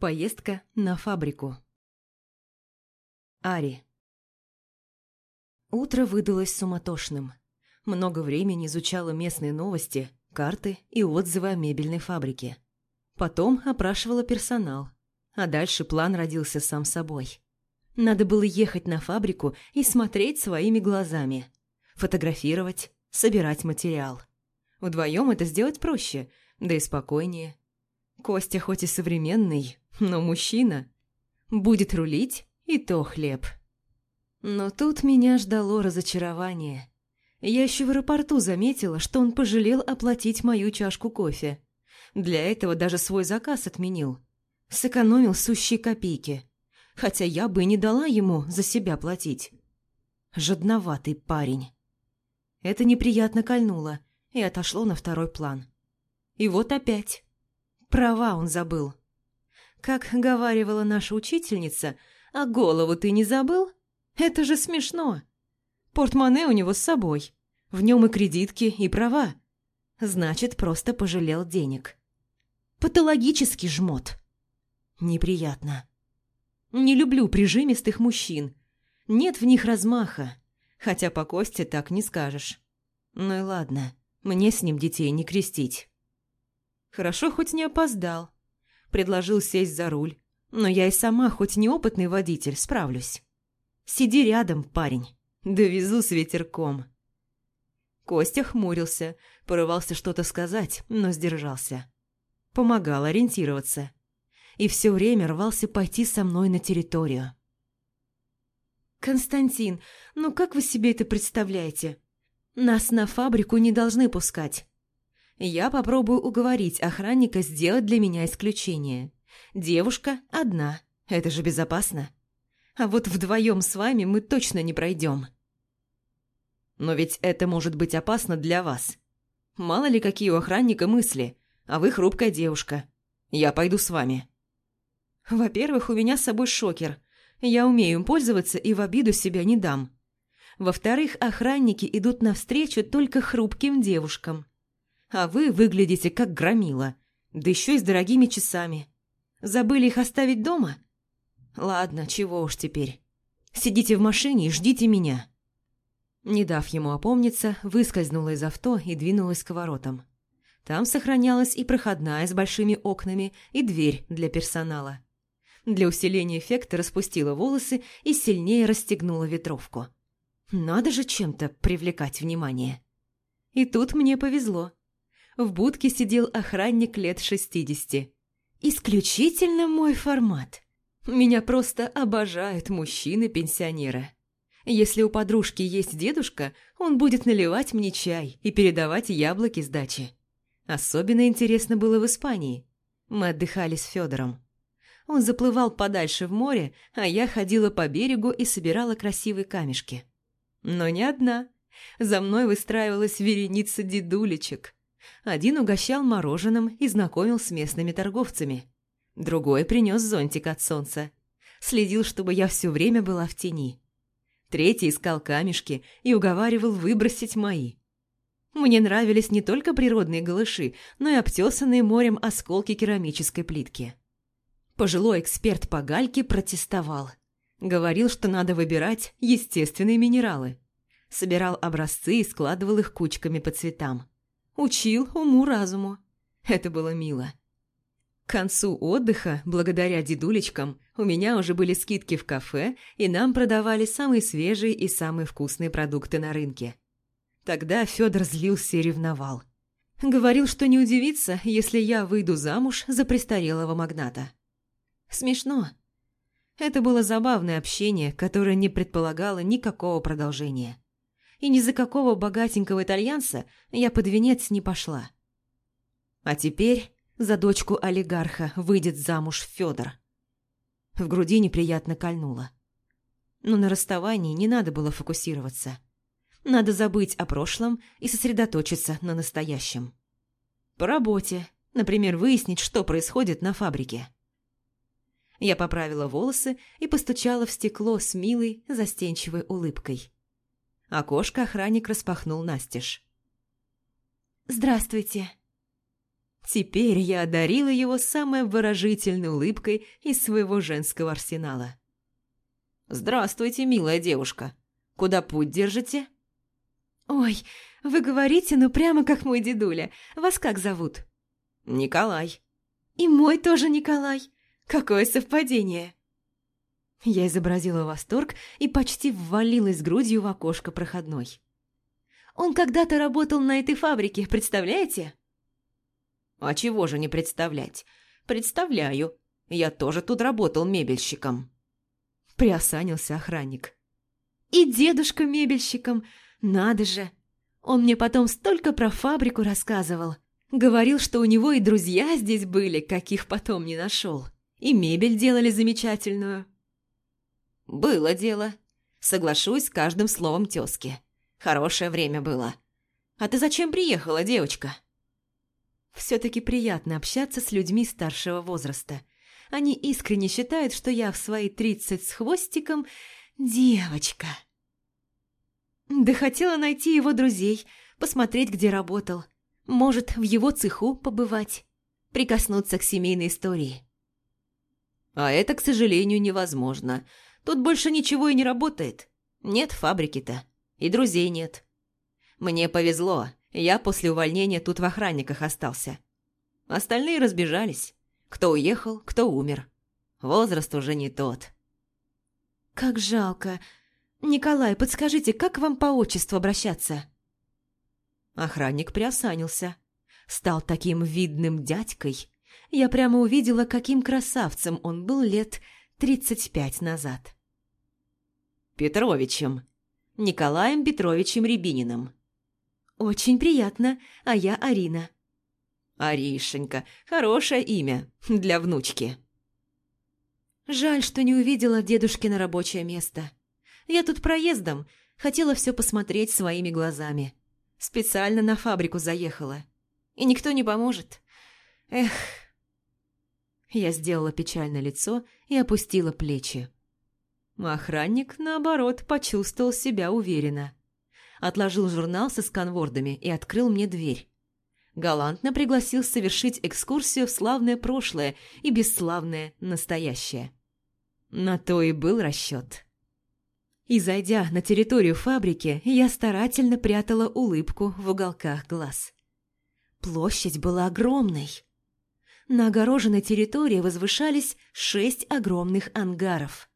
Поездка на фабрику. Ари. Утро выдалось суматошным. Много времени изучала местные новости, карты и отзывы о мебельной фабрике. Потом опрашивала персонал, а дальше план родился сам собой. Надо было ехать на фабрику и смотреть своими глазами. Фотографировать, собирать материал. Вдвоем это сделать проще, да и спокойнее. Костя хоть и современный, но мужчина. Будет рулить, и то хлеб. Но тут меня ждало разочарование. Я еще в аэропорту заметила, что он пожалел оплатить мою чашку кофе. Для этого даже свой заказ отменил. Сэкономил сущие копейки. Хотя я бы и не дала ему за себя платить. Жадноватый парень. Это неприятно кольнуло и отошло на второй план. И вот опять. Права он забыл. Как говаривала наша учительница, а голову ты не забыл? Это же смешно. Портмоне у него с собой. В нем и кредитки, и права. Значит, просто пожалел денег. Патологический жмот. Неприятно. Не люблю прижимистых мужчин. Нет в них размаха. Хотя по Косте так не скажешь. Ну и ладно, мне с ним детей не крестить. Хорошо, хоть не опоздал. Предложил сесть за руль. Но я и сама, хоть неопытный водитель, справлюсь. Сиди рядом, парень. Довезу с ветерком. Костя хмурился, порывался что-то сказать, но сдержался. Помогал ориентироваться. И все время рвался пойти со мной на территорию. «Константин, ну как вы себе это представляете? Нас на фабрику не должны пускать. Я попробую уговорить охранника сделать для меня исключение. Девушка одна, это же безопасно. А вот вдвоем с вами мы точно не пройдем. Но ведь это может быть опасно для вас. Мало ли какие у охранника мысли, а вы хрупкая девушка. Я пойду с вами. Во-первых, у меня с собой шокер. Я умею им пользоваться и в обиду себя не дам. Во-вторых, охранники идут навстречу только хрупким девушкам а вы выглядите как громила, да еще и с дорогими часами. Забыли их оставить дома? Ладно, чего уж теперь. Сидите в машине и ждите меня». Не дав ему опомниться, выскользнула из авто и двинулась к воротам. Там сохранялась и проходная с большими окнами, и дверь для персонала. Для усиления эффекта распустила волосы и сильнее расстегнула ветровку. Надо же чем-то привлекать внимание. И тут мне повезло. В будке сидел охранник лет шестидесяти. Исключительно мой формат. Меня просто обожают мужчины-пенсионеры. Если у подружки есть дедушка, он будет наливать мне чай и передавать яблоки с дачи. Особенно интересно было в Испании. Мы отдыхали с Федором. Он заплывал подальше в море, а я ходила по берегу и собирала красивые камешки. Но не одна. За мной выстраивалась вереница дедулечек. Один угощал мороженым и знакомил с местными торговцами. Другой принес зонтик от солнца. Следил, чтобы я все время была в тени. Третий искал камешки и уговаривал выбросить мои. Мне нравились не только природные голыши, но и обтесанные морем осколки керамической плитки. Пожилой эксперт по гальке протестовал. Говорил, что надо выбирать естественные минералы. Собирал образцы и складывал их кучками по цветам. Учил уму-разуму. Это было мило. К концу отдыха, благодаря дедулечкам, у меня уже были скидки в кафе, и нам продавали самые свежие и самые вкусные продукты на рынке. Тогда Федор злился и ревновал. Говорил, что не удивится, если я выйду замуж за престарелого магната. Смешно. Это было забавное общение, которое не предполагало никакого продолжения и ни за какого богатенького итальянца я под венец не пошла. А теперь за дочку олигарха выйдет замуж Федор. В груди неприятно кольнуло. Но на расставании не надо было фокусироваться. Надо забыть о прошлом и сосредоточиться на настоящем. По работе, например, выяснить, что происходит на фабрике. Я поправила волосы и постучала в стекло с милой, застенчивой улыбкой. Окошко охранник распахнул настежь. «Здравствуйте». Теперь я одарила его самой выражительной улыбкой из своего женского арсенала. «Здравствуйте, милая девушка. Куда путь держите?» «Ой, вы говорите, ну прямо как мой дедуля. Вас как зовут?» «Николай». «И мой тоже Николай. Какое совпадение!» Я изобразила восторг и почти ввалилась грудью в окошко проходной. «Он когда-то работал на этой фабрике, представляете?» «А чего же не представлять? Представляю. Я тоже тут работал мебельщиком». Приосанился охранник. «И дедушка мебельщиком. Надо же! Он мне потом столько про фабрику рассказывал. Говорил, что у него и друзья здесь были, каких потом не нашел. И мебель делали замечательную». «Было дело. Соглашусь с каждым словом тезки. Хорошее время было. А ты зачем приехала, девочка?» Все-таки приятно общаться с людьми старшего возраста. Они искренне считают, что я в свои тридцать с хвостиком девочка. Да хотела найти его друзей, посмотреть, где работал. Может, в его цеху побывать, прикоснуться к семейной истории. А это, к сожалению, невозможно. Тут больше ничего и не работает. Нет фабрики-то. И друзей нет. Мне повезло. Я после увольнения тут в охранниках остался. Остальные разбежались. Кто уехал, кто умер. Возраст уже не тот. «Как жалко. Николай, подскажите, как вам по отчеству обращаться?» Охранник приосанился. Стал таким видным дядькой. Я прямо увидела, каким красавцем он был лет тридцать пять назад. «Петровичем. Николаем Петровичем Рябининым». «Очень приятно, а я Арина». «Аришенька, хорошее имя для внучки». «Жаль, что не увидела дедушкино рабочее место. Я тут проездом, хотела все посмотреть своими глазами. Специально на фабрику заехала. И никто не поможет. Эх...» Я сделала печальное лицо и опустила плечи. Охранник, наоборот, почувствовал себя уверенно отложил журнал со сканвордами и открыл мне дверь. Галантно пригласил совершить экскурсию в славное прошлое и бесславное настоящее. На то и был расчет. И зайдя на территорию фабрики, я старательно прятала улыбку в уголках глаз. Площадь была огромной. На огороженной территории возвышались шесть огромных ангаров.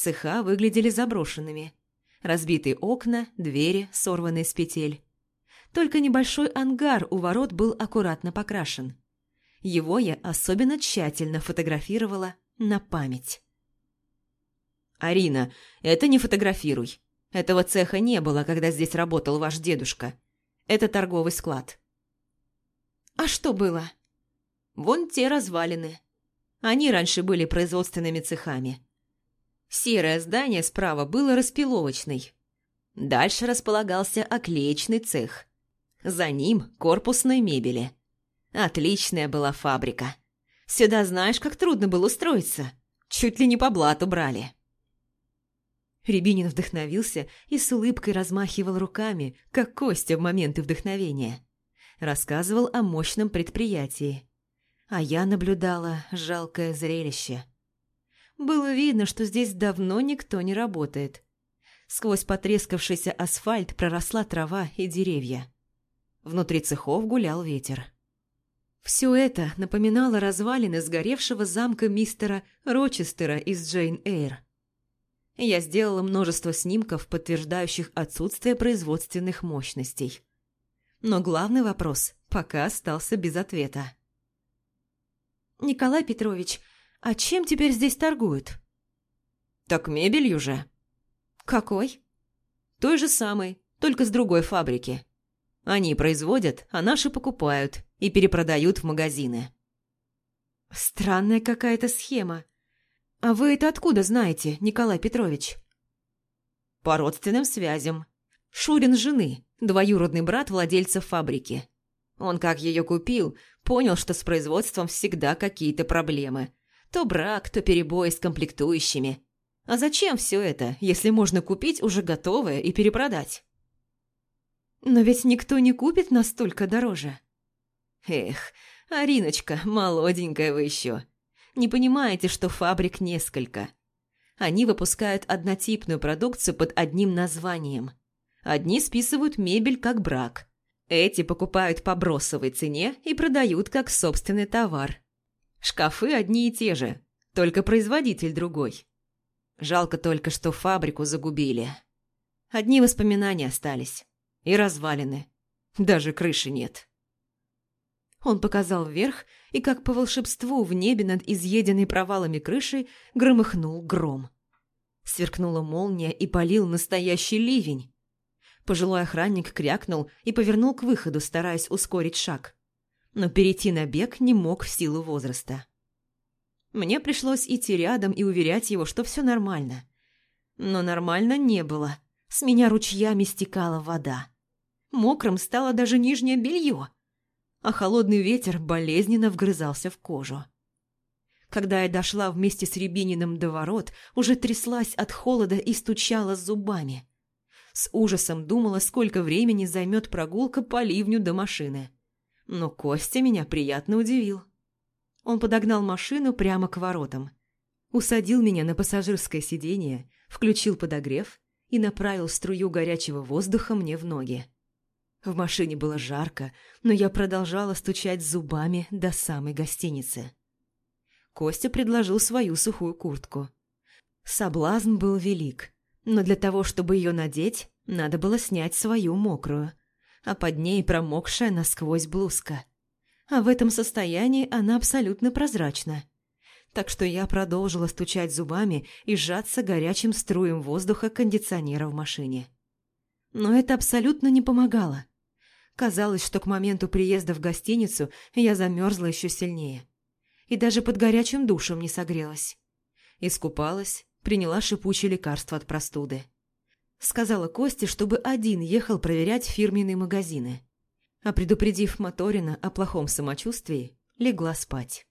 Цеха выглядели заброшенными – разбитые окна, двери, сорванные с петель. Только небольшой ангар у ворот был аккуратно покрашен. Его я особенно тщательно фотографировала на память. «Арина, это не фотографируй. Этого цеха не было, когда здесь работал ваш дедушка. Это торговый склад». «А что было?» «Вон те развалины. Они раньше были производственными цехами. Серое здание справа было распиловочной. Дальше располагался оклеечный цех. За ним корпусной мебели. Отличная была фабрика. Сюда знаешь, как трудно было устроиться. Чуть ли не по блату брали. Рябинин вдохновился и с улыбкой размахивал руками, как Костя в моменты вдохновения. Рассказывал о мощном предприятии. А я наблюдала жалкое зрелище – было видно, что здесь давно никто не работает. Сквозь потрескавшийся асфальт проросла трава и деревья. Внутри цехов гулял ветер. Все это напоминало развалины сгоревшего замка мистера Рочестера из Джейн Эйр. Я сделала множество снимков, подтверждающих отсутствие производственных мощностей. Но главный вопрос пока остался без ответа. «Николай Петрович, а чем теперь здесь торгуют? Так мебелью же. Какой? Той же самой, только с другой фабрики. Они производят, а наши покупают и перепродают в магазины. Странная какая-то схема. А вы это откуда знаете, Николай Петрович? По родственным связям. Шурин жены, двоюродный брат владельца фабрики. Он как ее купил, понял, что с производством всегда какие-то проблемы – то брак, то перебои с комплектующими. А зачем все это, если можно купить уже готовое и перепродать? Но ведь никто не купит настолько дороже. Эх, «Ариночка, молоденькая вы еще. Не понимаете, что фабрик несколько. Они выпускают однотипную продукцию под одним названием. Одни списывают мебель как брак. Эти покупают по бросовой цене и продают как собственный товар. Шкафы одни и те же, только производитель другой. Жалко только, что фабрику загубили. Одни воспоминания остались. И развалины. Даже крыши нет. Он показал вверх, и как по волшебству в небе над изъеденной провалами крышей громыхнул гром. Сверкнула молния и полил настоящий ливень. Пожилой охранник крякнул и повернул к выходу, стараясь ускорить шаг. Но перейти на бег не мог в силу возраста. Мне пришлось идти рядом и уверять его, что все нормально. Но нормально не было. С меня ручьями стекала вода. Мокрым стало даже нижнее белье, а холодный ветер болезненно вгрызался в кожу. Когда я дошла вместе с Рябининым до ворот, уже тряслась от холода и стучала зубами. С ужасом думала, сколько времени займет прогулка по ливню до машины. Но Костя меня приятно удивил. Он подогнал машину прямо к воротам. Усадил меня на пассажирское сиденье, включил подогрев и направил струю горячего воздуха мне в ноги. В машине было жарко, но я продолжала стучать зубами до самой гостиницы. Костя предложил свою сухую куртку. Соблазн был велик, но для того, чтобы ее надеть, надо было снять свою мокрую, а под ней промокшая насквозь блузка а в этом состоянии она абсолютно прозрачна. Так что я продолжила стучать зубами и сжаться горячим струем воздуха кондиционера в машине. Но это абсолютно не помогало. Казалось, что к моменту приезда в гостиницу я замерзла еще сильнее. И даже под горячим душем не согрелась. Искупалась, приняла шипучее лекарство от простуды. Сказала Косте, чтобы один ехал проверять фирменные магазины а предупредив Моторина о плохом самочувствии, легла спать.